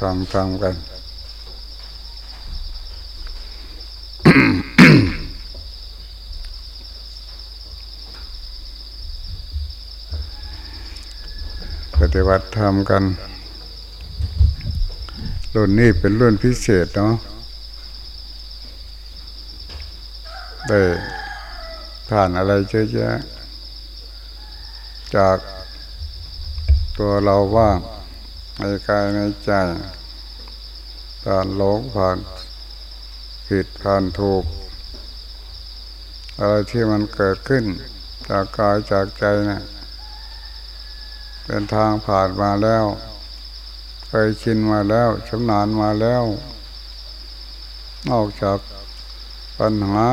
ฟังทำกัน ปฏิบัติธรรมกัน รุ่นนี้เป็นรุ่นพิเศษเนาะได้ผ่านอะไรเยอะแยะจากตัวเราว่าง ในกายในใจผ่านหลงผ่านผิดผ่านถูก อะไรที่มันเกิดขึ้น จากกายจากใจเนะี่ยเป็นทางผ่านมาแล้วเคยชินมาแล้วชำนาญมาแล้ว นอกจากปัญหา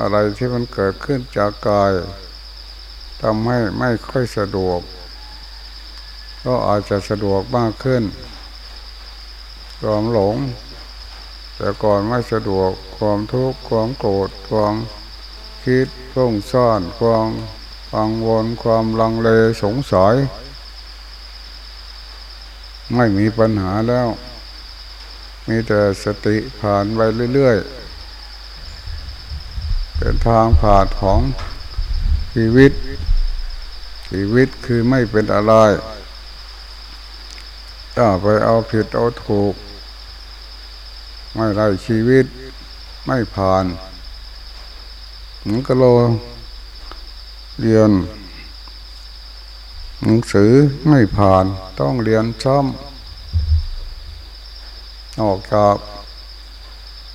อะไรที่มันเกิดขึ้นจากกายทำให้ไม่ค่อยสะดวก ก็อาจจะสะดวกมากขึ้นความหลง แต่ก่อนไม่สะดวกความทุกข์ความโกรธความคิดฟุ้งซ่านความกังวลความลังเลสงสัยไม่มีปัญหาแล้ว มีแต่สติผ่านไปเรื่อยๆเป็นทางผ่านของชีวิต ชีวิตคือไม่เป็นอะไร ถ้าไปเอาผิดเอาถูก ไม่ได้ชีวิตไม่ผ่านมันก็โลเรียนหนังสือไม่ผ่านต้องเรียนซ้ำออกจาก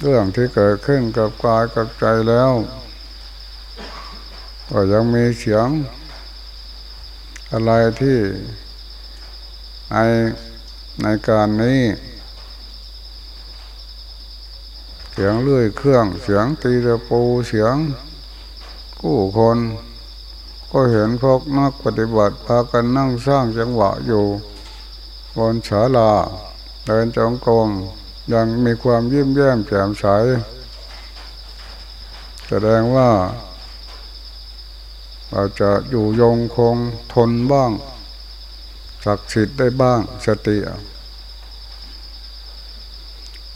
เรื่องที่เกิดขึ้นกับกายกับใจแล้ว ก็ยังมีเสียงอะไรที่ใน ในการนี้เสียงเลื่อยเครื่องเสียงตีตะปูเสียงกู้คน ก็เห็นพวกนักปฏิบัติพากันนั่งสร้างจังหวะอยู่ บนศาลาเดินจงกรมยังมีความยิ้มแย้มแจ่มใสแสดงว่า เราจะอยู่ยงคงทนบ้างศักดิ์สิทธิ์ได้บ้างสติ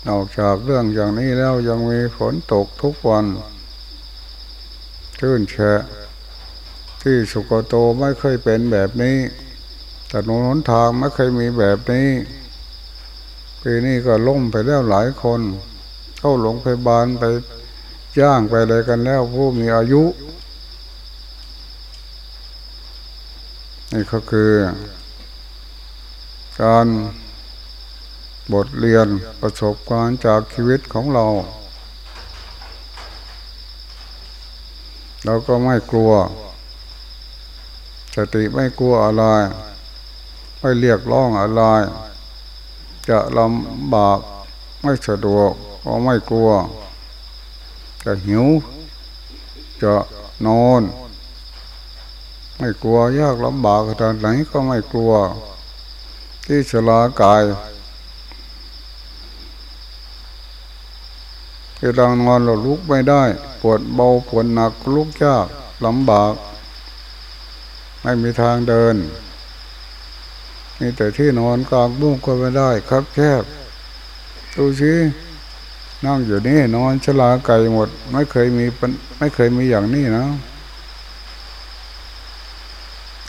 นอกจากเรื่องอย่างนี้แล้วยังมีฝนตกทุกวันชื่นแฉะที่สุโกโตไม่เคยเป็นแบบนี้แต่นนทางไม่เคยมีแบบนี้ปีนี้ก็ล่มไปแล้วหลายคน เข้าหลงไปบาลไปย่างไปอะไรกันแล้วผู้มีอายุนี่ก็คือ การ บทเรียนประสบการณ์จากชีวิตของเรา เราก็ไม่กลัว สติไม่กลัวอะไร ไม่เรียกร้องอะไร จะลำบากไม่สะดวกก็ไม่กลัว จะหิว จะนอนไม่กลัวยากลำบากขนาดไหนก็ไม่กลัว ที่ชลากายเวลานอนเราลุกไม่ได้ ปวดเบาปวดหนักลุกยากลำบาก ไม่มีทางเดินมีแต่ที่นอนกลางบุ้งก็ไม่ได้ ครับแคบดูสินั่งอยู่นี่นอนชลาไก่หมด ไม่เคยมีไม่เคยมีอย่างนี้นะ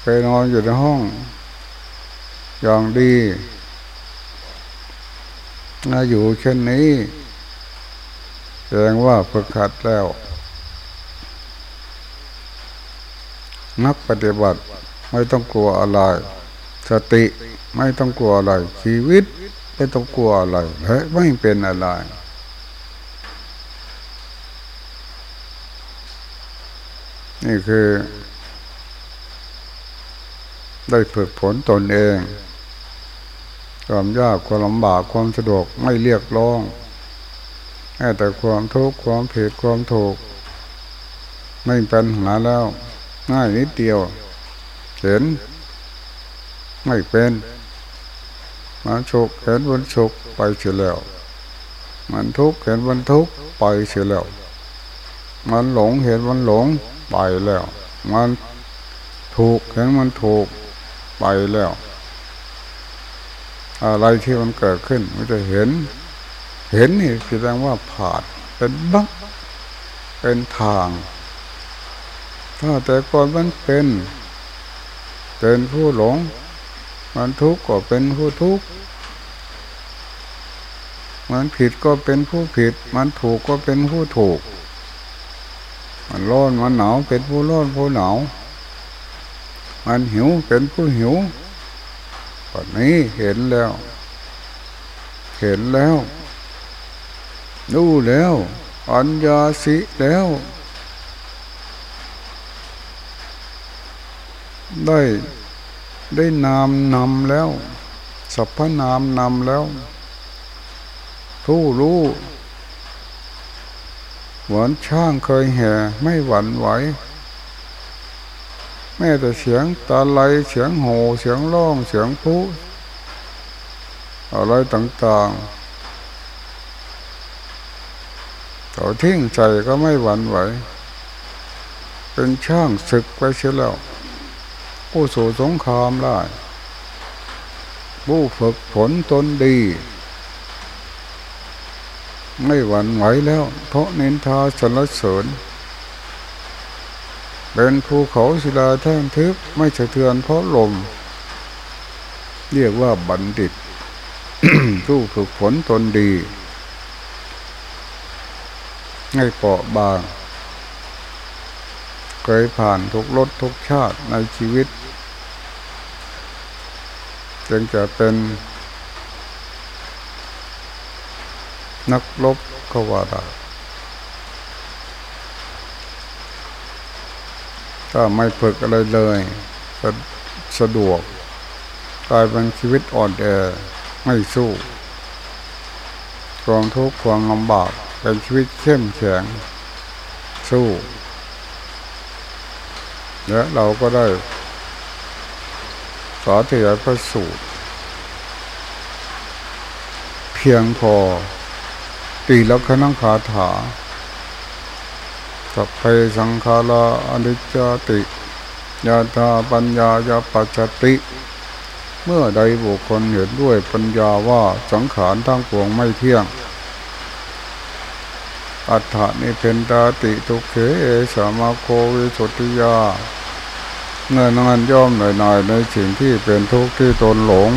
เคยนอนอยู่ในห้อง อย่างดีน่าอยู่เช่นนี้ แสดงว่าฝึกขัดแล้ว นักปฏิบัติไม่ต้องกลัวอะไร สติไม่ต้องกลัวอะไร ชีวิตไม่ต้องกลัวอะไรและไม่เป็นอะไรนี่คือ ได้ฝึกผลตนเอง ความยากความลำบากความสะดวกไม่เรียกร้อง แค่แต่ความทุกข์ความผิดความถูก ไม่เป็นหาแล้ว ง่ายนิดเดียว เห็น ไม่เป็นมันสุขเห็นวันสุขไปเสียแล้ว มันทุกข์เห็นวันทุกข์ไปเสียแล้ว มันหลงเห็นวันหลงไปแล้ว มันถูกเห็นมันถูกไปแล้ว อะไรที่มันเกิดขึ้นมันจะเห็น เห็นนี่แสดงว่าผ่านเป็นบักเป็นทาง ถ้าแต่ก่อนมันเป็นเป็นผู้หลง มันทุกข์ก็เป็นผู้ทุกข์มันผิดก็เป็นผู้ผิด มันถูกก็เป็นผู้ถูก มันร้อนมันหนาวเป็นผู้ร้อนผู้หนาว มันหิวเป็นผู้หิวตอนนี้เห็นแล้ว เห็นแล้ว รู้แล้ว อัญญาสิแล้ว ได้ได้นามนำแล้ว สัพพนามนำแล้ว ผู้รู้หมือนช่างเคยแห่ไม่หวั่นไหวแม้แต่เสียงตาไหลเสียงโห่เสียงร้องเสียงผู้อะไรต่างๆ เขาทิ้งใจก็ไม่หวั่นไหว เป็นช่างศึกไปเสียแล้ว ผู้สู่สงครามได้ผู้ฝึกฝนตนดี ไม่หวั่นไหวแล้ว เพราะเน้นทาสรรเสริญเป็นภูเขาศิลาแท่งทึบไม่สะเทือนเพราะลม เรียกว่าบัณฑิตผู้ฝึกฝนตนดี ให้เปราะบาง เคยผ่านทุกรสทุกชาติในชีวิต จึงจะเป็น นักลบกวาด้ถ้าไม่ฝึกอะไรเลยสะสะดวกกลายเป็นชีวิตอ่อนแอไม่สู้ความทุกข์ความลำบาก เป็นชีวิตเข้มแข็งสู้และเราก็ได้สาธยายพระสูตร เพียงพอตีลักขณังคาถาสัพเพสังขาราอนิจจติยาธาปัญญายาปัจจติ เมื่อใดบุคคลเห็นด้วยปัญญาว่าสังขารทั้งปวงไม่เที่ยง อัฏฐานิเพนตาติทุกเขสามาโควิสุทธิยาเงื่อนงานย่อมหน่อยๆในสิ่งที่เป็นทุกข์ที่ตนหลง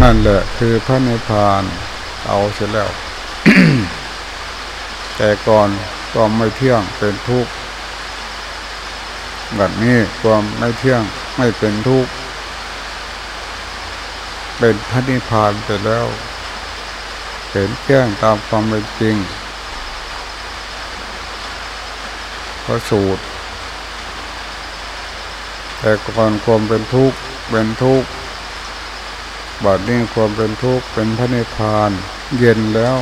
นั่นแหละคือพระนิพพานเอาเสร็จแล้ว แต่ก่อนความไม่เที่ยงเป็นทุกข์แบบนี้ความไม่เที่ยงไม่เป็นทุกข์เป็นพระนิพพานไปแล้วเห็นแจ้งตามความเป็นจริง พระสูตร แต่ก่อนความเป็นทุกข์เป็นทุกข์บัดนี้ความเป็นทุกข์เป็นพระนิพพาน เย็นแล้ว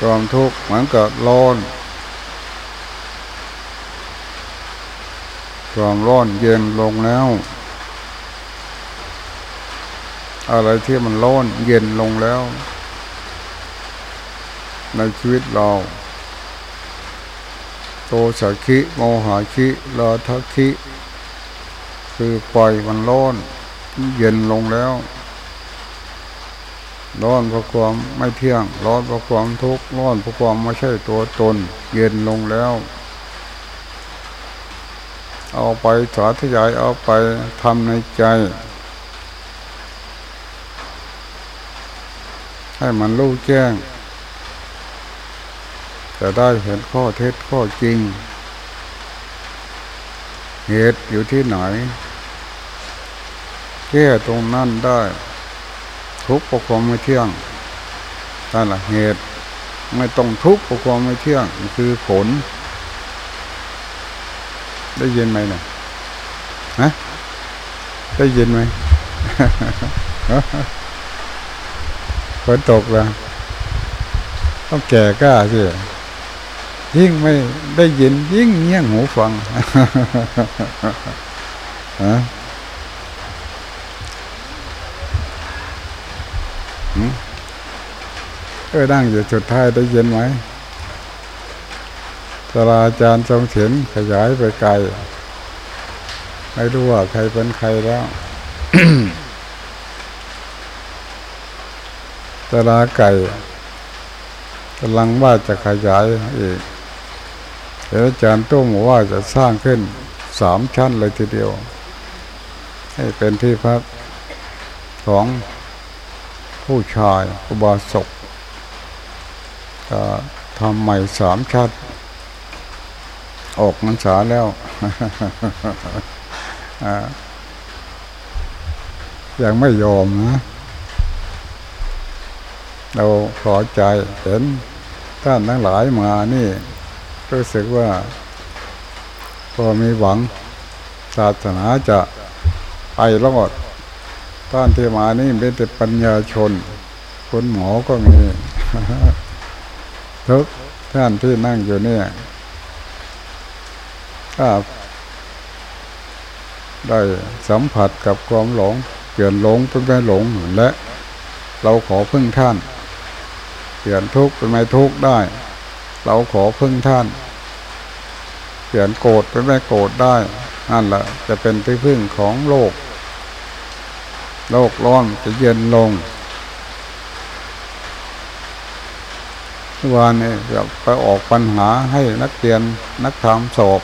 ความทุกข์เหมือนกับร้อน ความร้อนเย็นลงแล้ว อะไรที่มันร้อนเย็นลงแล้ว ในชีวิตเรา สักขิโมหะคิลาทักขิคือปล่อยมันร้อน เย็นลงแล้ว ร้อนเพราะความไม่เที่ยง ร้อนเพราะความทุกข์ ร้อนเพราะความไม่ใช่ตัวตน เย็นลงแล้ว เอาไปสาธยายเอาไปทำในใจ ให้มันรู้แจ้ง จะได้เห็นข้อเท็จข้อจริง เหตุอยู่ที่ไหนแก้ตรงนั้นได้ ทุกข์เพระความไม่เที่ยงนั่นแหละเหตุไม่ต้องทุกข์เพระความไม่เที่ยงคือผล ได้ยินไหมเนี่ยฮะได้ยินไหมฝนตกแล้วต้องแก่กล้าสิ ยิ่งไม่ได้ยินยิ่งเงี่ยงหูฟังฮะเออนั่งอยู่จุดท้ายได้ยินไหมศาลาอาจารย์ทรงเขียนขยายไปไกล ไม่รู้ว่าใครเป็นใครแล้วตลาไก่กำลังว่าจะขยายอีก อาจารย์ตุ้มว่าจะสร้างขึ้นสามชั้นเลยทีเดียว ให้เป็นที่พักของผู้ชายอุบาสกทำใหม่สามชั้นออกมันสาแล้วยังไม่ยอมนะ เราขอใจเห็นท่านทั้งหลายมานี่ รู้สึกว่า พอมีหวังศาสนาจะไปรอดท่านที่มานี่เป็นแต่ปัญญาชน คนหมอก็มีทุกท่านที่นั่งอยู่เนี่ยถ้าได้สัมผัสกับความหลงเปลี่ยนหลงเป็นไม่หลงและ เราขอพึ่งท่านเปลี่ยนทุกข์เป็นไม่ทุกข์ได้ เราขอพึ่งท่านเปลี่ยนโกรธเป็นไม่โกรธได้นั่นแหละจะเป็นที่พึ่งของโลก โลกร้อนจะเย็นลงวานนี้จะไปออกปัญหาให้นักเรียนนักธรรมสอบ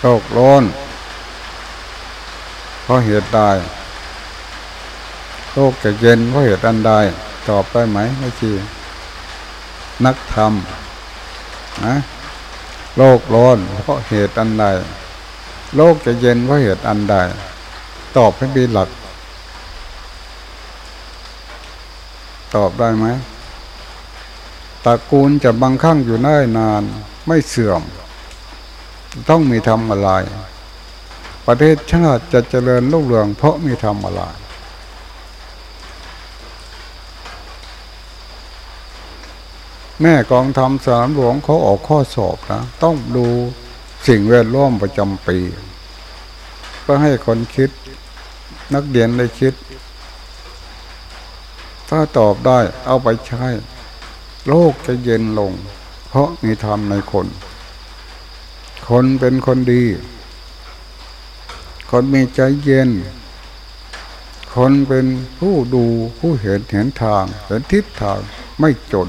โลกร้อนเพราะเหตุใด โลกจะเย็นเพราะเหตุอันใดตอบได้ไหมไม่ชีนักธรรมนะโลกร้อนเพราะเหตุอันใดโลกจะเย็นเพราะเหตุอันใดตอบให้มีหลัก ตอบได้ไหมตระกูลจะบางครั้งอยู่ได้นานไม่เสื่อม ต้องมีทำอะไร ประเทศชาติจะเจริญรุ่งเรืองเพราะมีทำอะไร แม่กองทำสามหลวงเขาออกข้อสอบนะต้องดูสิ่งแวดล้อมประจำปีเพื่อให้คนคิดนักเรียนได้คิด ถ้าตอบได้เอาไปใช้ โลกจะเย็นลง เพราะมีธรรมในคน คนเป็นคนดี คนมีใจเย็น คนเป็นผู้ดูผู้เห็นเห็นทาง เห็นทิศทางไม่จน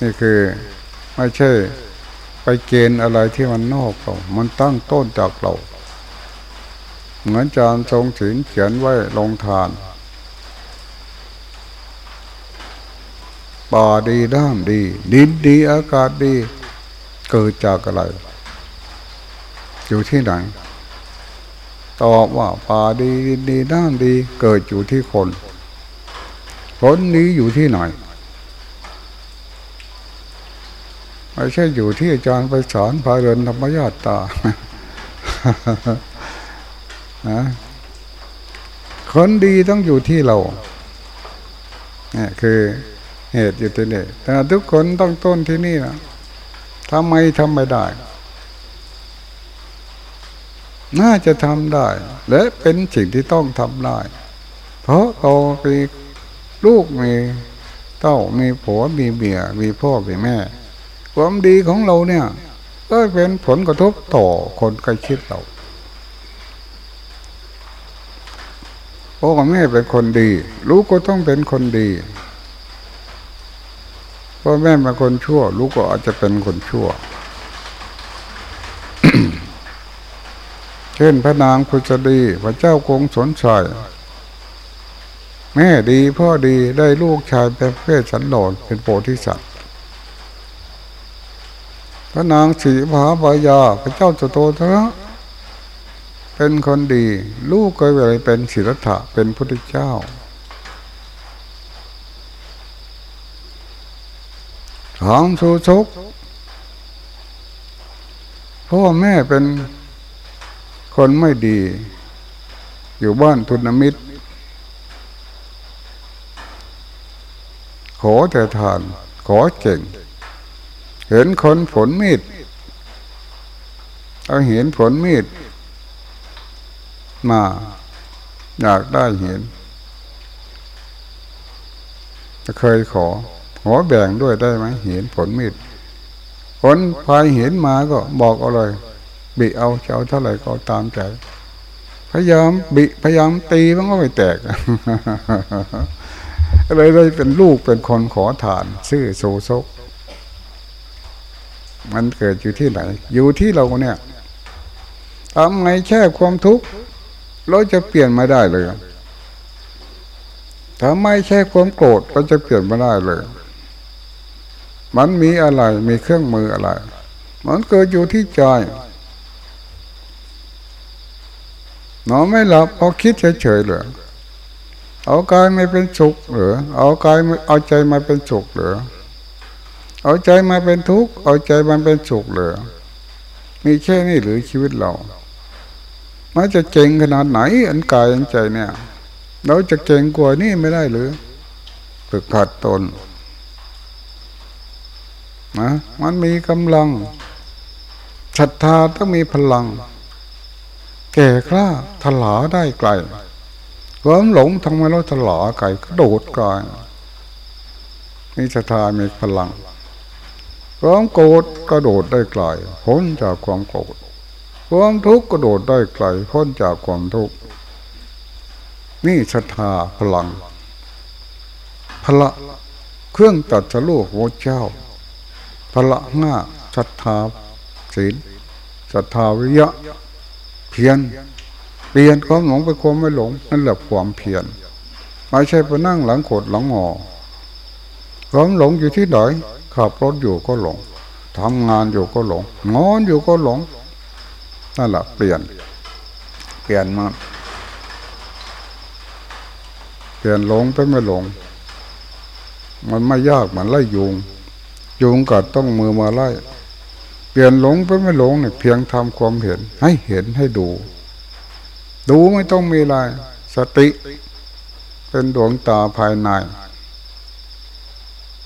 นี่คือไม่ใช่ไปเกณฑ์อะไรที่มันนอกเรา มันตั้งต้นจากเรา เหมือนจารย์ทรงถินเขียนไว้ลงทานป่าดีด้ามดี ดินดีอากาศดี เกิดจากอะไร อยู่ที่ไหน ตอบว่าป่าดีดินดีด้ามดี เกิดอยู่ที่คนผลนี้อยู่ที่ไหน ไม่ใช่อยู่ที่อาจารย์ไปสอนพาเรินธรรมญาตาคนดีต้องอยู่ที่เราเนี่ยคือเหตุอยู่ที่นี่แต่ทุกคนต้องต้นที่นี่นะทำไมทำไม่ได้ น่าจะทำได้ และเป็นสิ่งที่ต้องทำได้ เพราะเรามีลูกมีเต้ามีผัวมีเมียมีพ่อมีแม่ ความดีของเราเนี่ย ก็เป็นผลกระทบต่อคนใกล้ชิดเราพ่อแม่เป็นคนดี ลูกก็ต้องเป็นคนดีพ่อแม่เป็นคนชั่ว ลูกก็อาจจะเป็นคนชั่ว เช่นพระนางพุทธดี พระเจ้ากงสนชัยแม่ดีพ่อดีได้ลูกชายเป็นเพศสันโดษเป็นโพธิสัตว์ พระนางสีผาบายา พระเจ้าจโตทะเป็นคนดี ลูกก็เลยเป็นศิลธะเป็นพุทธเจ้าถามสุชกพ่อแม่เป็นคนไม่ดี อยู่บ้านทุนมิตร ขอแต่ทาน ขอเก่ง เห็นคนผลมีดเอาเห็นผลมีดมา อยากได้เห็นเคยขอ ขอแบ่งด้วยได้ไหมเห็นผลมีดคนพายเห็นมาก็บอกเอาเลย บิเอาจะเอาเท่าไหร่ก็ตามใจพยายามบิพยายามตีมันก็ไม่แตกเลยเลยเป็นลูกเป็นคนขอทาน ซื่อโซซก มันเกิดอยู่ที่ไหน อยู่ที่เราเนี่ยทำไงแค่ความทุกข์เราจะเปลี่ยนไม่ได้เลยถ้าไม่แค่ความโกรธเราจะเปลี่ยนไม่ได้เลย มันมีอะไรมีเครื่องมืออะไร มันเกิดอยู่ที่ใจนอนไม่หลับเพราะคิดเฉยๆเลยเอากายไม่เป็นสุขหรือเอากายเอาใจมาเป็นสุขหรือ เอาใจมาเป็นทุกข์ เอาใจมาเป็นสุขหรือมีแค่นี้หรือชีวิตเรามันจะเจงขนาดไหน อันกายอันใจเนี่ย เราจะเก่งกว่านี่ไม่ได้หรือฝึกขัดตนนะมันมีกำลังศรัทธาต้องมีพลัง แก่กล้าถลาได้ไกลความหลงทำไมเราถลาไกลกระโดดไกลมีศรัทธามีพลัง ความโกรธกระโดดได้ไกลพ้นจากความโกรธความทุกข์กระโดดได้ไกลพ้นจากความทุกข์นี่ศรัทธาพลัง พละเครื่องตัดสลูกโวเจ้า พละหน้าศรัทธาศีลศรัทธาวิยะ เพียรเปลี่ยนความหลงไปความไม่หลงนั่นแหละความเพียรไม่ใช่ไปนั่งหลังโขดหลังงอความหลงอยู่ที่ไหน ขับรถอยู่ก็หลงทำงานอยู่ก็หลงงอนอยู่ก็หลงนั่นแหละเปลี่ยน เปลี่ยนมา เปลี่ยนหลงไปไม่หลง มันไม่ยากเหมือนไล่ยุงยุงกัดต้องมือมาไล่ เปลี่ยนหลงไปไม่หลงเนี่ยเพียงทำความเห็น ให้เห็นให้ดู ดูไม่ต้องมีอะไรสติ เป็นดวงตาภายใน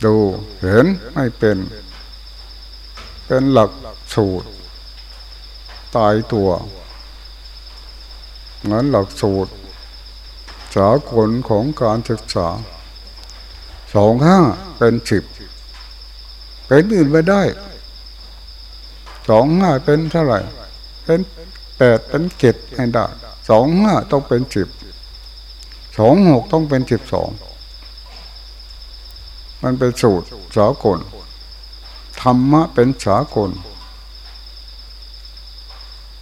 ดูเห็นไม่เป็น เป็นหลักสูตร ตายตัวเหมือนหลักสูตร สากลของการศึกษาสองห้าเป็นสิบเป็นอื่นไม่ได้สองห้าเป็นเท่าไหร่ เป็นแปดเป็นเจ็ดไม่ได้สองห้าต้องเป็นสิบสองหกต้องเป็นสิบสอง มันเป็นสูตรสากลธรรมะเป็นสากล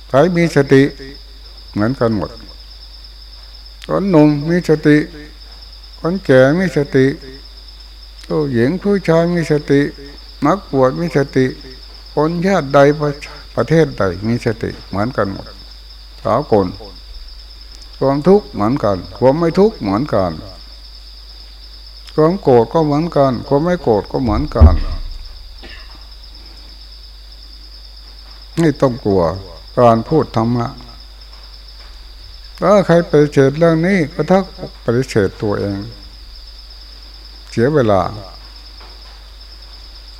ใครมีสติเหมือนกันหมด คนหนุ่มมีสติ คนแก่มีสติผู้หญิงผู้ชายมีสตินักบวชมีสติคนชาติใดประเทศใดมีสติเหมือนกันหมดสากลความทุกข์เหมือนกัน ความไม่ทุกข์เหมือนกัน ความโกรธก็เหมือนกัน ความไม่โกรธก็เหมือนกันไม่ต้องกลัวการพูดธรรมะถ้าใครปฏิเสธเรื่องนี้ก็ทักปฏิเสธตัวเอง เสียเวลา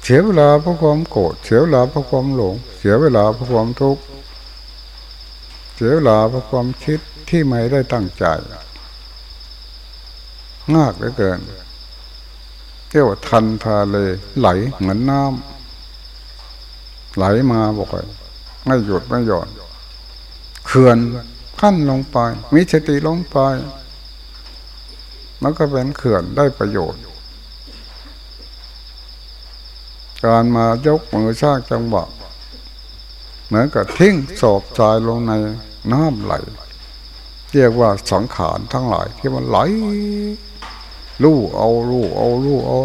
เสียเวลาเพราะความโกรธเสียเวลาเพราะความหลง เสียเวลาเพราะความทุกข์เสียเวลาเพราะความคิดที่ไม่ได้ตั้งใจงากเหลือเกิน เที่ยวทันทาเลไหลเหมือนน้ำไหลมาบอกไปไม่หยุดไม่หย่อนเขื่อนขั้นลงไป มีสติลงไป มันก็เป็นเขื่อนได้ประโยชน์ การมายกมือสร้างจังหวะเหมือนกับทิ้งศพทรายลงในน้ำไหล เรียกว่าสังขารทั้งหลายที่มันไหล ลู่เอาลู่เอาลู่เอา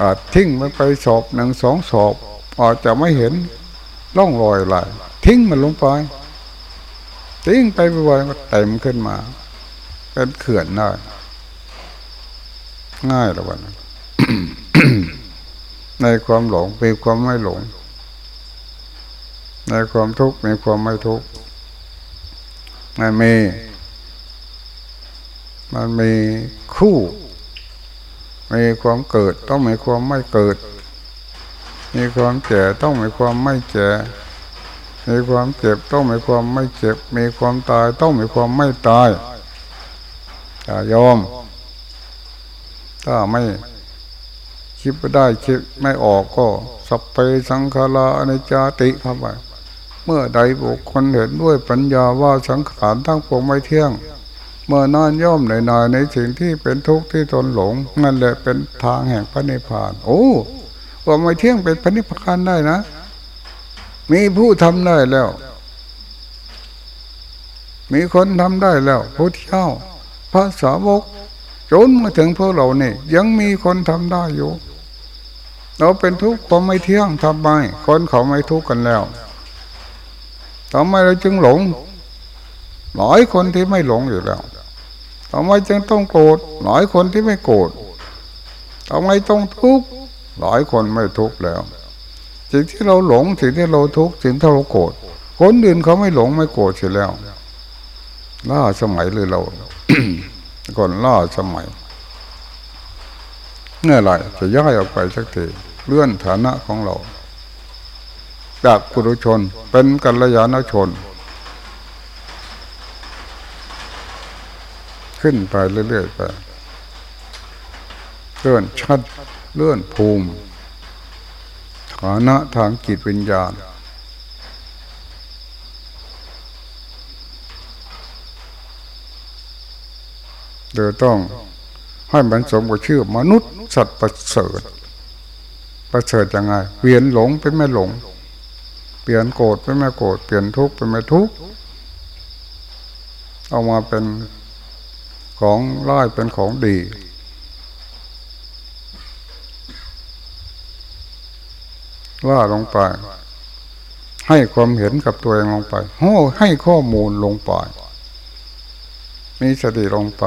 อาจทิ้งมันไปสอบหนึ่งสองสอบอาจจะไม่เห็นร่องรอยอะไรทิ้งมันลงไปทิ้งไปบ่อยๆก็เต็มขึ้นมาเป็นเขื่อนได้ง่ายละวันในความหลงมีความไม่หลง ในความทุกข์มีความไม่ทุกข์มันมี มันมีคู่มีความเกิดต้องมีความไม่เกิด มีความแก่ต้องมีความไม่แก่มีความเจ็บต้องมีความไม่เจ็บ มีความตายต้องมีความไม่ตายอย่ายอม ถ้าไม่คิดไม่ได้คิดไม่ออกก็สัพเพสังขาราอนิจจติเข้าไปเมื่อใดบุคคลเห็นด้วยปัญญาว่าสังขารทั้งปวงไม่เที่ยง เมื่อนอนย่อมในนายในสิ่งที่เป็นทุกข์ที่ตนหลงนั่นแหละเป็นทางแห่งพระนิพพาน โอ้ว่าไม่เที่ยงเป็นพระนิพพานได้นะ มีผู้ทำได้แล้ว มีคนทำได้แล้วพุทธเจ้า พระสาวกจนมาถึงพวกเราเนี่ยยังมีคนทำได้อยู่ เราเป็นทุกข์ความไม่เที่ยงทำไมคนเขาไม่ทุกข์กันแล้วทำไมเราจึงหลงหลายคนที่ไม่หลงอยู่แล้ว ทำไมจึงต้องโกรธหลายคนที่ไม่โกรธทำไมต้องทุกข์หลายคนไม่ทุกข์แล้วสิ่งที่เราหลงสิ่งที่เราทุกข์สิ่งที่เราโกรธคนอื่นเขาไม่หลงไม่โกรธเสียแล้วล่าสมัยเลยเราก่อนล่าสมัยเมื่อไรจะย้ายออกไปสักทีเลื่อนฐานะของเรา จากกุรุชนเป็นกัลยาณชน ขึ้นไปเรื่อยๆไปเลื่อนชัดเลื่อนภูมิฐานะทางจิตวิญญาณ เดี๋ยวต้องให้มันสมกับชื่อมนุษย์สัตว์ประเสริฐประเสริฐยังไงเปลี่ยนหลงเป็นไม่หลง เปลี่ยนโกรธเป็นไม่โกรธเปลี่ยนทุกข์เป็นไม่ทุกข์เอามาเป็น ของร้ายเป็นของดีว่าลงไป ให้ความเห็นกับตัวเองลงไปโอ้ให้ข้อมูลลงไป มีสติลงไป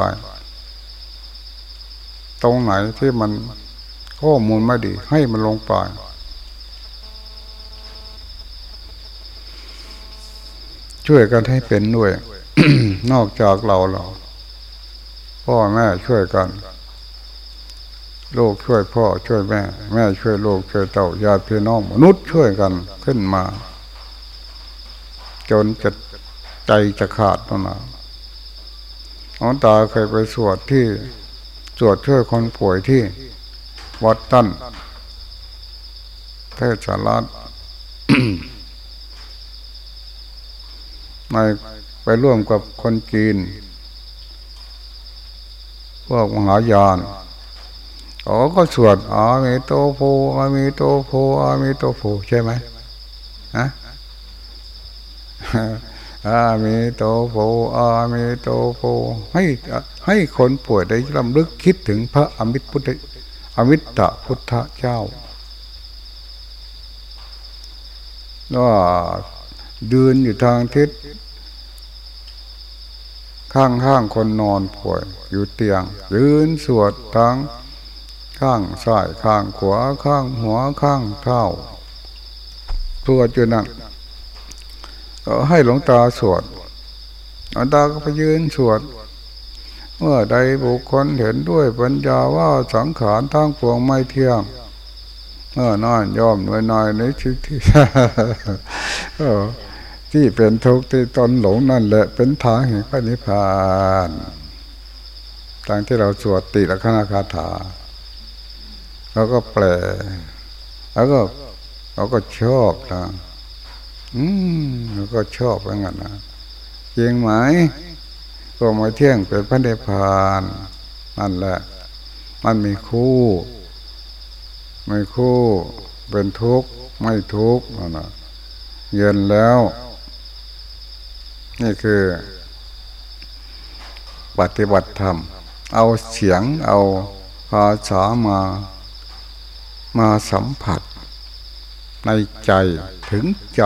ตรงไหนที่มันข้อมูลไม่ดี ให้มันลงไปช่วยกันให้เป็นด้วย นอกจากเราเรา พ่อแม่ช่วยกัน ลูกช่วยพ่อช่วยแม่ แม่ช่วยลูกช่วยเต่าญาติพี่น้องมนุษย์ช่วยกันขึ้นมา จนจะใจจะขาดนั่นนะน้องตาเคยไปสวดที่สวดช่วยคนป่วยที่วัดตั้นเทศรัตในไปร่วมกับคนจีน พวกมหายานอ๋อก็สวดอามีโตโพอามีโตโพอามีโตโพใช่ไหมฮะอามีโตโพอามีโตโพให้ให้คนป่วยได้ลำลึกคิดถึงพระอมิตรพุทธอมิตรพุทธเจ้าว่าดินอยู่ทางทิศ ข้างข้างคนนอนป่วย อยู่เตียง ยืนสวดทางข้างซ้ายข้างขวาข้างหัวข้างเท้าสวดอยู่นั่นก็ให้หลวงตาสวดหลวงตาก็ไปยืนสวด เมื่อใดบุคคลเห็นด้วยปัญญาว่าสังขารทั้งปวงไม่เที่ยงเมื่อนอนยอมหน่วยนายในชีวิตที่ ที่เป็นทุกข์ที่ตนหลงนั่นแหละเป็นทางแห่งพระนิพพานทางที่เราสวดติละคณาคาถาเราก็แปล แล้วก็เราก็ชอบนะอืมเราก็ชอบเหมือนกันนะจริงไหมก็มาเที่ยงเป็นพระนิพพานนั่นแหละ มันมีคู่ไม่คู่เป็นทุกข์ไม่ทุกข์นะเย็นแล้ว นี่คือ ปฏิบัติธรรม เอาเสียงเอาภาษามามาสัมผัส ในใจถึงใจ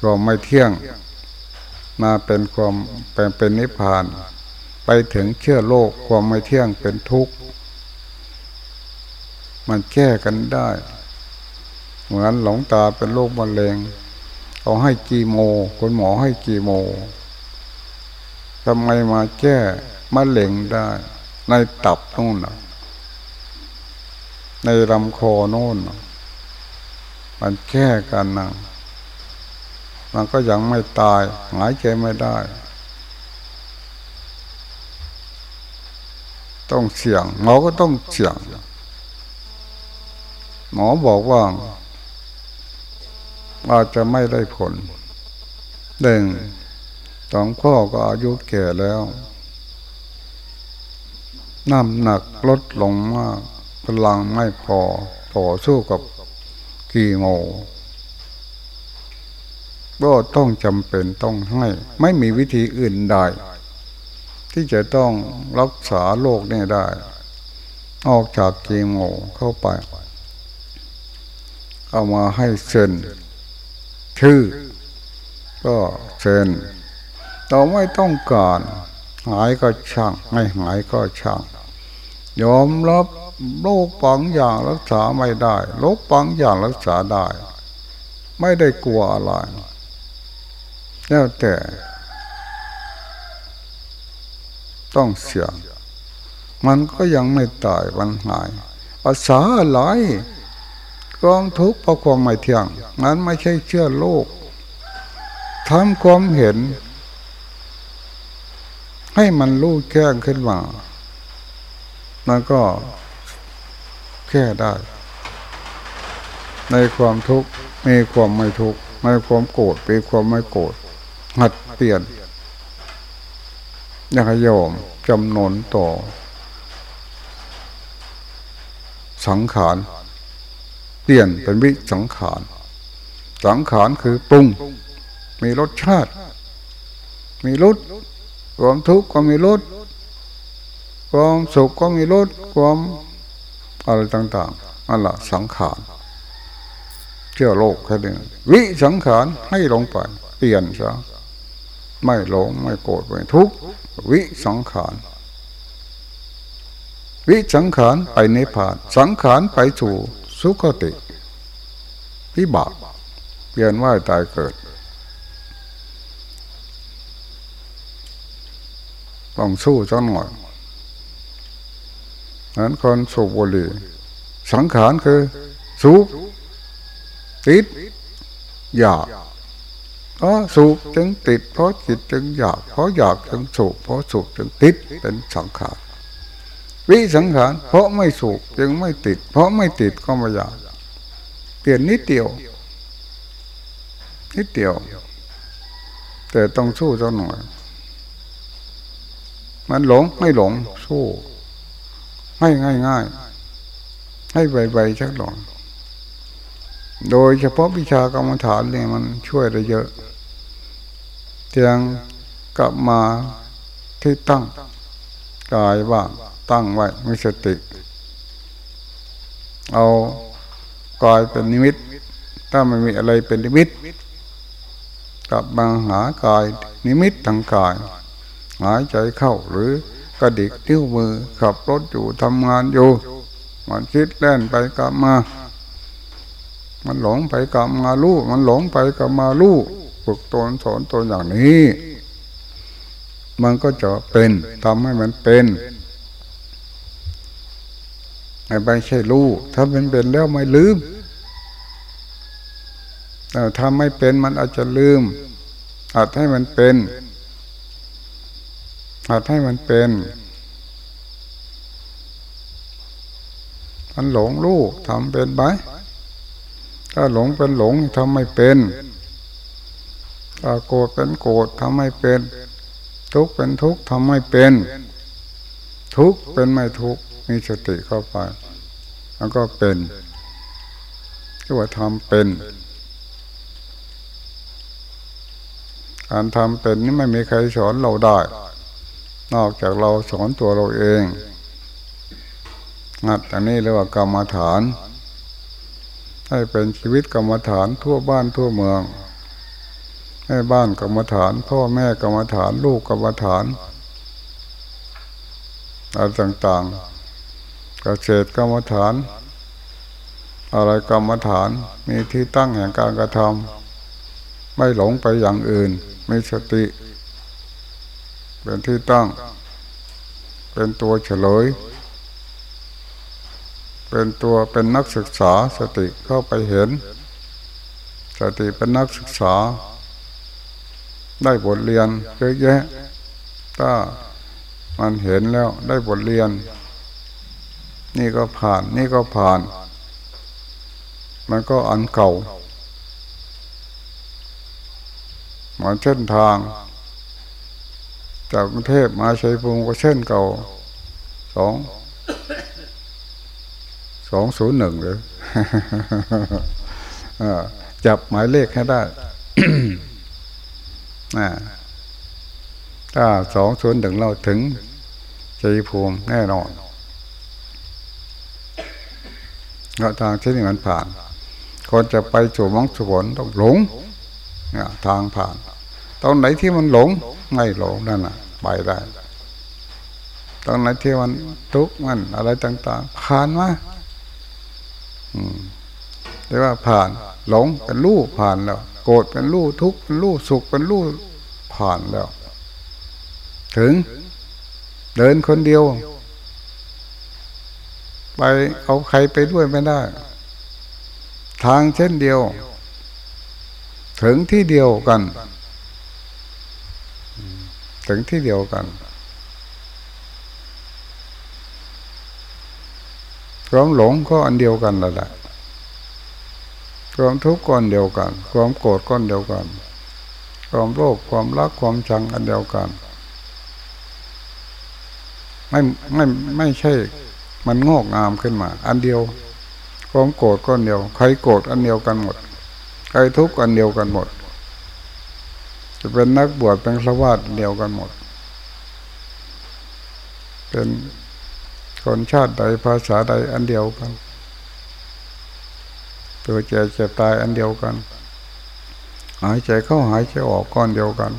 ความไม่เที่ยง มาเป็นความเป็นเป็นนิพพาน ไปถึงเชื่อโลกความไม่เที่ยงเป็นทุกข์ มันแก้กันได้ เหมือนหลงตาเป็นโรคมะเร็ง เขาให้กีโมคนหมอให้กีโมทำไมมาแก้มะเร็งได้ ในตับนู่นในลำคอโน่นมันแก้กันนะมันก็ยังไม่ตาย หายใจไม่ได้ตต้องเสี่ยงหมอก็ต้องเสี่ยงหมอบอกว่า อาจจะไม่ได้ผลหนึ่งสองพ่อก็อายุแก่แล้วน้ำหนักลดลงมากพลังไม่พอต่อสู้กับกีโมก็ต้องจำเป็นต้องให้ ไม่มีวิธีอื่นใดที่จะต้องรักษาโรคนี้ได้ ออกจากกีโมเข้าไป เอามาให้เซ็น ชื่อ ก็เซ็นเราไม่ต้องการหายก็ช่างไม่หายก็ช่าง ยอมรับโรคบางอย่างรักษาไม่ได้โรคบางอย่างรักษาได้ ไม่ได้กลัวอะไรแล้วแต่ ต้องเสียงมันก็ยังไม่ตายวันหายภาษาอะไร ความทุกข์เพราะความไม่เที่ยงนั้นไม่ใช่เชื่อโลกทำความเห็น ให้มันรู้แก้งขึ้นมามันก็แก้ได้ ในความทุกข์มีความไม่ทุกข์ในความโกรธมีความไม่โกรธหัดเปลี่ยนอยากยอมจำนนต่อ สังขาร เปลี่ยนเป็นวิสังขาร สังขารคือปรุง มีรสชาติ มีรสความทุกข์ก็มีรสความสุขก็มีรสความอะไรต่างๆนั่นแหละสังขารเชื่อโลกแค่นี้วิสังขารให้ลงไป เปลี่ยนซะไม่หลงไม่โกรธไม่ทุกข์วิสังขารวิสังขารไปในผ่าน สังขารไปสู่ สุขติพิบากเปลี่ยนว่าตายเกิด ต้องสู้สักหน่อยนั้นคนสูบบุหรี่สังขารคือสูบติดอยากเพราะสูบจึงติดเพราะจิตจึงอยากเพราะอยากจึงสูบเพราะสูบจึงติดเป็นสังขาร วิสังขาร เพราะไม่สูบจึงไม่ติด เพราะไม่ติดก็ไม่อยากเปลี่ยนนิดเดียว นิดเดียว แต่ต้องสู้สักหน่อย มันหลงไม่หลง สู้ให้ง่ายง่ายให้ไวๆชักหลงโดยเฉพาะวิชากรรมฐานเนี่ยมันช่วยได้เยอะเตียงกลับมาที่ตั้งกายว่าง ตั้งไว้มีสติ เอากายเป็นนิมิต ถ้าไม่มีอะไรเป็นนิมิต กลับมาหากายนิมิตทางกาย หายใจเข้าหรือกระดิกนิ้วมือขับรถอยู่ทำงานอยู่ มันคิดเล่นไปกลับมา มันหลงไปกลับมาลู่มันหลงไปกลับมาลู่ฝึกตนสอนตนอย่างนี้ มันก็จะเป็นทำให้มันเป็น ไม่ใช่รู้ถ้าเป็นเป็นแล้วไม่ลืมแต่ถ้าไม่เป็นมันอาจจะลืม อาจให้มันเป็น อาจให้มันเป็นมันหลงรู้ทำเป็นไหมถ้าหลงเป็นหลงทำไม่เป็นถ้าโกรธเป็นโกรธทำไม่เป็น ทุกข์เป็นทุกข์ทำไม่เป็น ทุกข์เป็นไม่ทุกข์ มีสติเข้าไป แล้วก็เป็นที่ว่าทำเป็น การทำเป็นนี่ไม่มีใครสอนเราได้ นอกจากเราสอนตัวเราเองนัดอันนี้เรียกว่ากรรมฐาน ให้เป็นชีวิตกรรมฐานทั่วบ้านทั่วเมือง ให้บ้านกรรมฐาน พ่อแม่กรรมฐาน ลูกกรรมฐานอะไรต่างๆ เกษตรกรรมฐาน อะไรกรรมฐานมีที่ตั้งแห่งการกระทำไม่หลงไปอย่างอื่นมีสติ เป็นที่ตั้ง เป็นตัวเฉลย เป็นตัวเป็นนักศึกษาสติเข้าไปเห็น สติเป็นนักศึกษา ได้บทเรียนเยอะแยะถ้ามันเห็นแล้วได้บทเรียน นี่ก็ผ่าน นี่ก็ผ่าน มันก็อันเก่าเหมือนเส้นทาง จากกรุงเทพมาชัยภูมิก็เส้นเก่าสองสองศูนย์หนึ่งเลยจับหมายเลขให้ได้ถ้าสองศูนย์หนึ่งเราถึงชัยภูมิแน่นอน ก็ทางที่นี่มันผ่าน คนจะไปสู่มรรคผลต้องหลงเนี่ยทางผ่าน ตรงไหนที่มันหลงไม่หลงนั่นน่ะ ไปได้ตรงไหนที่มันทุกข์มันอะไรต่าง ๆ ผ่านมาเรียกว่าผ่านหลงเป็นรูปผ่านแล้ว โกรธเป็นรูปทุกข์เป็นรูปสุขเป็นรูปผ่านแล้ว ถึง เดินคนเดียว ไปเอาใครไปด้วยไม่ได้ ทางเช่นเดียว ถึงที่เดียวกัน ถึงที่เดียวกันความหลงก็อันเดียวกันละแหละความทุกข์ก้อนเดียวกัน ความโกรธก้อนเดียวกัน ความโลภความรักความชังอันเดียวกัน ไม่ไม่ไม่ใช่ มันงอกงามขึ้นมา อันเดียวความโกรธก้อนเดียว ใครโกรธอันเดียวกันหมด ใครทุกข์อันเดียวกันหมด จะเป็นนักบวชเป็นฆราวาสเดียวกันหมด เป็นคนชาติใดภาษาใดอันเดียวกัน ตัวเจ็บเจ็บตายอันเดียวกัน หายใจเข้าหายใจออกก้อนเดียวกัน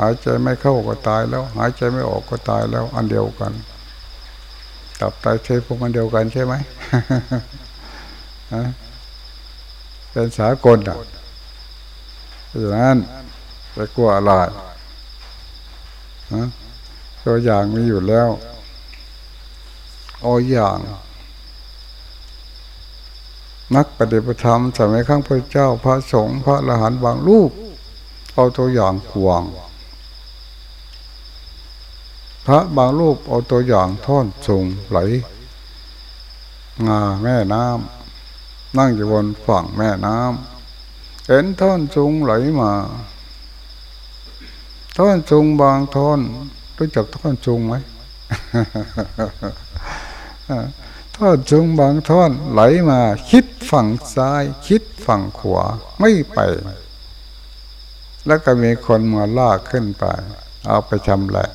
หายใจไม่เข้าก็ตายแล้ว หายใจไม่ออกก็ตายแล้ว อันเดียวกัน ตับไตเทพวกมันเดียวกันใช่ไหมเป็นสากลอะดังนั้นไปกลัวอะไรตัวอย่างมีอยู่แล้วเอาอย่าง นักปฏิปธรรมสมัยข้างพระเจ้าพระสงฆ์พระอรหันต์บางรูปเอาตัวอย่างขวาง พระบางรูปเอาตัวอย่างท่อนสูงไหลงาแม่น้ำนั่งอยู่บนฝั่งแม่น้ำเห็นท่อนสูงไหลมา ท่อนสูงบางท่อนรู้จักท่อนสูงไหมท่อนสูงบางท่อนไหลมา คิดฝั่งซ้าย คิดฝั่งขวาไม่ไป แล้วก็มีคนมาลากขึ้นไป เอาไปชำแหละ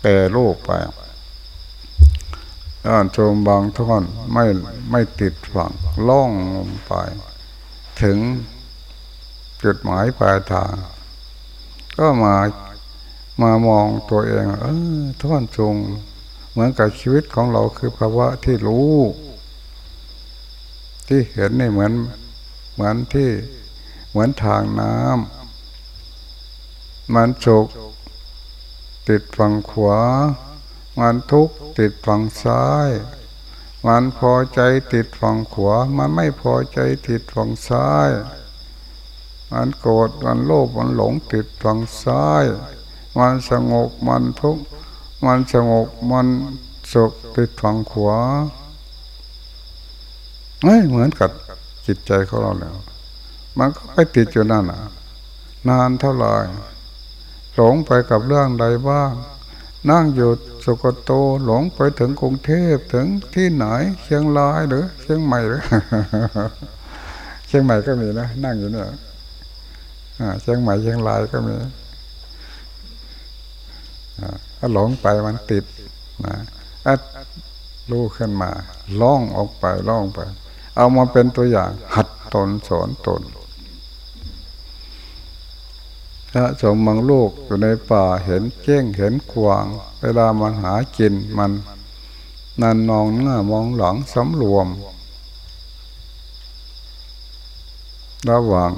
แปรรูปไปท่อนสูงบางท่อนไม่ไม่ติดฝั่งล่องไป ถึงจุดหมายปลายทาง ก็มามามองตัวเอง เออท่อนสูงเหมือนกับชีวิตของเราคือภาวะที่รู้ ที่เห็นนี่เหมือนเหมือนที่เหมือนทางน้ำมันสุก ติดฝั่งขวา มันทุกข์ติดฝั่งซ้าย มันพอใจติดฝั่งขวา มันไม่พอใจติดฝั่งซ้าย มันโกรธมันโลภมันหลงติดฝั่งซ้าย มันสงบมันทุกข์มันสงบมันสุขติดฝั่งขวาไม่เหมือนกับจิตใจของเราแล้ว มันก็ไปติดอยู่นั่นน่ะ นานเท่าไหร่ หลงไปกับเรื่องใดบ้าง นั่งอยู่สุกโตหลงไปถึงกรุงเทพถึงที่ไหนเชียงรายหรือเชียงใหม่หรือเชียงใหม่ก็มีนะนั่งอยู่เนี่ยเชียงใหม่เชียงรายก็มีถ้าหลงไปมันติดนะอัดรู้ขึ้นมา ล่องออกไปล่องไป เอามาเป็นตัวอย่าง หัดตนสอนตน พระสมบังลูกอยู่ในป่าเห็นเจ้งเห็นขวาง เวลามันหากินมันนันนองหน้ามองหลังสำรวม ระหว่าง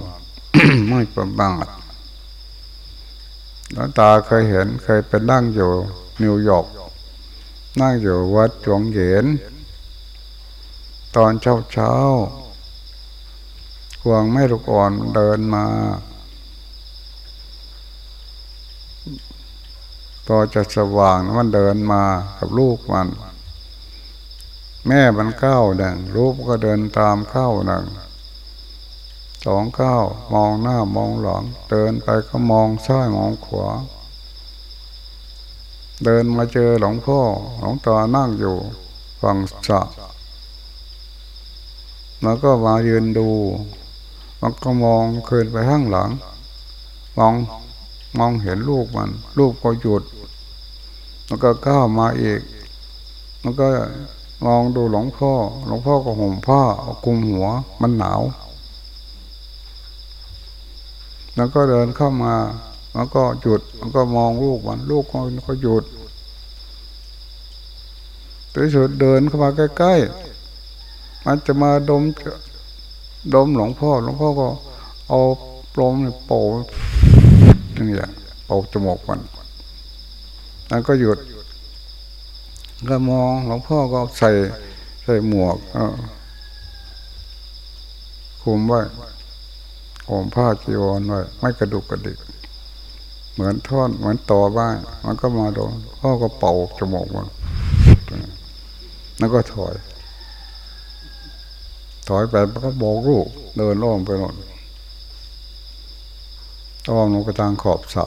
ไม่ประมาทแล้วตาเคยเห็นเคยไปนั่งอยู่นิวยอร์กนั่งอยู่วัดจวงเหยนตอนเช้าเช้าห่วงไม่ลูกอ่อนเดินมา พอจะสว่างมันเดินมากับลูกมัน แม่มันก้าวหนึ่งลูกก็เดินตามเข้าหนึ่งสองก้าวมองหน้ามองหลัง เดินไปก็มองซ้ายมองขวาเดินมาเจอหลวงพ่อหลวงตานั่งอยู่ฝั่งสะแล้วก็มายืนดู มันก็มองคืนไปข้างหลัง มอง มองเห็นลูกมัน ลูกก็หยุดมันก็ก้าวมาอีกมันก็มองดูหลวงพ่อ หลวงพ่อก็ห่มผ้าเอากุมหัว มันหนาว แล้วก็เดินเข้ามามันก็หยุดมันก็มองลูกมัน ลูกมันก็หยุดตัวสุดเดินเข้ามาใกล้ๆ มันจะมาดมดมหลวงพ่อ หลวงพ่อก็เอาปลอมโป่ นี่แหละเป่าจมูกมันแล้วก็หยุด ก็มองหลวงพ่อก็ใส่ใส่หมวกคุมไว้ห่มผ้าจีวรไว้ไม่กระดุกกระดิก เหมือนท่อนเหมือนต่อบ้านมันก็มาโดนพ่อก็เป่าจมูกมันแล้วก็ถอย ถอยไปมันก็บอกลูกเดินอ้อมไปหมด อ้อมลงไปทางขอบสระ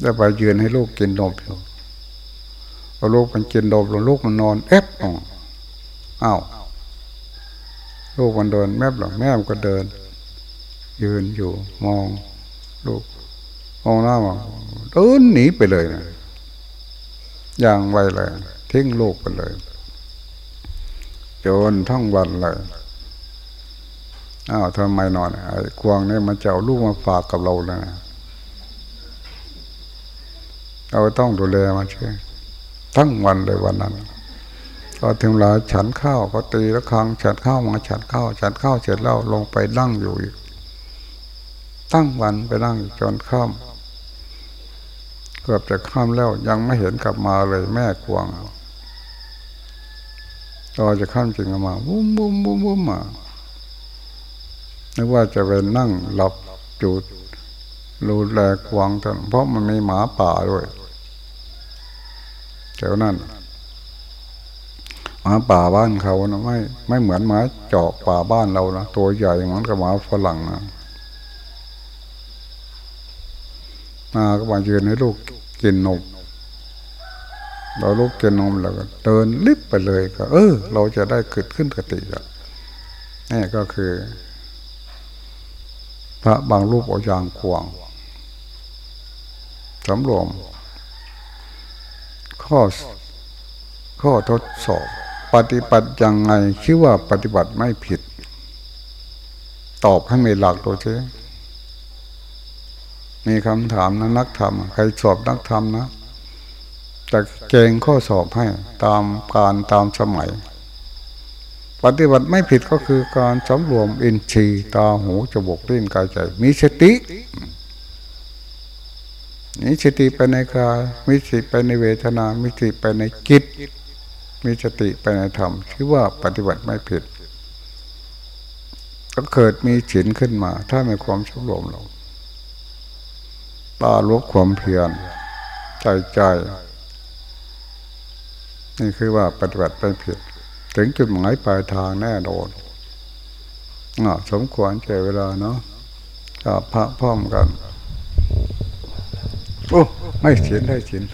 แล้วไปยืนให้ลูกกินนมอยู่พอลูกมันกินนมแล้วลูกมันนอนเอฟอ๋ออ้าวลูกมันเดินแม่หรอแม่มันก็เดิน ยืนอยู่มอง ลูกมองหน้ามองเดินหนีไปเลยนะอย่างไวเลยทิ้งลูกไปเลยจนทั้งวันเลย อ้าวทำไมนอนไอ้ควงเนี่ยมันจะเอาลูกมาฝากกับเราแล้วนะเราต้องดูแลมันใช่ทั้งวันเลยวันนั้นพอถึงเวลาฉันข้าวก็ตีละครังฉันข้าวมาฉันข้าวฉันข้าวเสร็จแล้วลงไปนั่งอยู่อีกตั้งวันไปนั่งจนค่ำเกือบจะค่ำแล้วยังไม่เห็นกลับมาเลยแม่ควงตอจะข้ามจริงมาวุ้มวุ้มวุ้มวุ้มมา นึกว่าจะไปนั่งหลับจุดรูแลกวางท่านเพราะมันมีหมาป่าด้วยแถวนั้นหมาป่าบ้านเขานะไม่ไม่เหมือนหมาจอกป่าบ้านเรานะตัวใหญ่เหมือนกับหมาฝรั่งนะมาก็มายืนให้ลูกกินนมเราลูกกินนมแล้วก็เดินลิบไปเลยก็ เออ เราจะได้เกิดขึ้นกติแล้วนี่ก็คือ พระบางรูปเอายางควงสำรวม ข้อข้อทดสอบ ปฏิบัติยังไงคิดว่าปฏิบัติไม่ผิด ตอบให้มีหลักตัวเช่มีคำถามนะนักธรรม ใครสอบนักธรรมนะจะเกงข้อสอบให้ตามการตามสมัย ปฏิบัติไม่ผิดก็คือการสำรวมอินทรีย์ตาหูจมูกลิ้นกายใจมีสติมีสติไปในกายมีสติไปในเวทนา มีสติไปในจิต มีสติไปในธรรมชื่อว่าปฏิบัติไม่ผิด ก็เกิดมีฉินขึ้นมา ถ้ามีความสำรวมเราตาลบความเพียรใจใจ นี่คือว่าปฏิบัติไปผิด ถึงจุดหมายปลายทางแน่นอนสมควรเจเวลาเนาะกับพระพร้อมกัน โอ้ให้เสียนให้เสียน